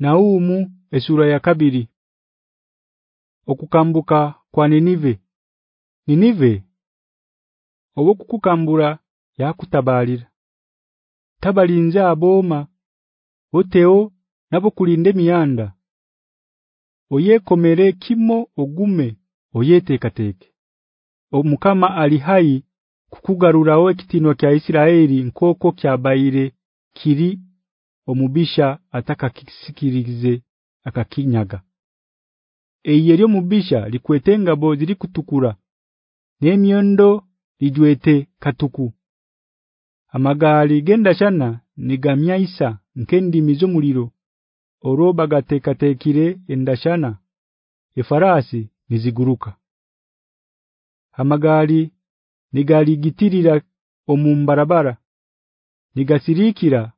Naumu esura ya kabiri. Okukambuka kwa Ninive. Ninive? Obokukukambura yakutabalira. Tabalinza aboma Oteo nabo kulinde miyanda. Oyekomere kimo ogume oyetekateke Omukama ali hai kukugarurawo ekitino kya Isiraeli nkoko kya baire kiri omubisha ataka kisikirize akakinyaga Eyeryo mubisha likwetenga bozi kutukura nemyondo lijwete katuku. Amagali genda shana nigamyaisa nkendi mizo muliro oroba gatekatekire endashana efarasi niziguruka Amagali nigali gitirira omumbarabara nigasirikira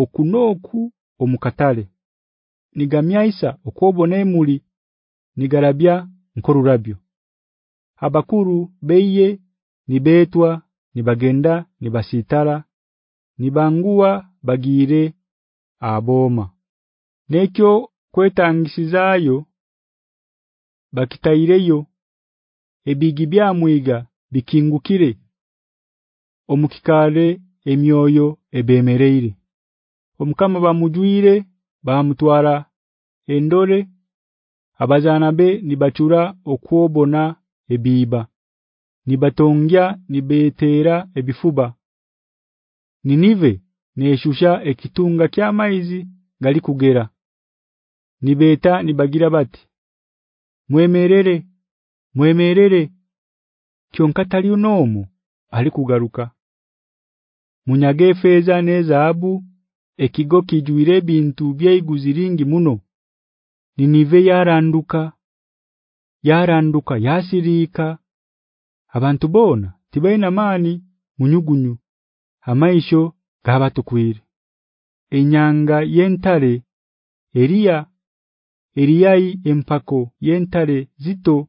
okunoku omukatale. Nigamyaisa okwobona emuli nigarabya nkorurabyo. Abakuru beye nibetwa nibagenda nibasitara nibangua bagire aboma nekyo kwetangisizayo bakitaireyo ebigi byamwiga bikingukire omukikale emyoyo ebemereere omukama bamujwire bamutwara endore abajanabe nibachura okwobona ebiba nibatongya nibetera ebifuba. Ninive neshusha ekitunga kya maize gali kugera nibeta nibagira bati mwemerere mwemerere kyonkatali unomu ali kugaruka munyage feza nezaabu ekigo kijuire bintu byeiguziringi muno. Ninive yaranduka yaranduka yasirika abantu bona tibaina mani munyugunyu. Amaisho gabatukwire enyanga yentale Elia Eliai empako yentale zito.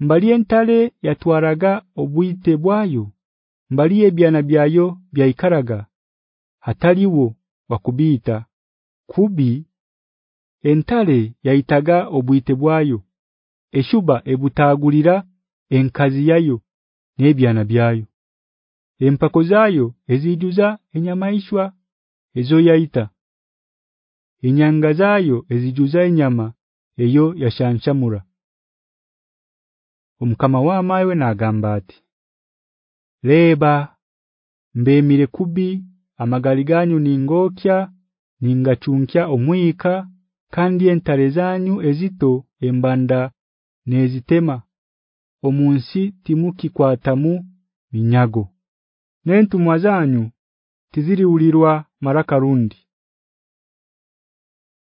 Mbali entale yatwaraga obwite bwayo mbali ebyana byayo byaikaraga hataliwo wakubita kubi entale yaitaga obwite bwayo. Eshuba ebutagulira enkazi yayo nebyana byayo. Empako zayo ezijuza enyamaishwa ezo yaita inyanga zayo ezijuza enyama eyo yashanshamura omkama wa mawe na agambati leba mbemire kubi amagali ganyu ningokya ningachunkya omwika kandi entarezanyu ezito embanda nezitema. Omunsi timuki kwatamu minyago. Nentumwa zanyu tiziriulirwa marakarundi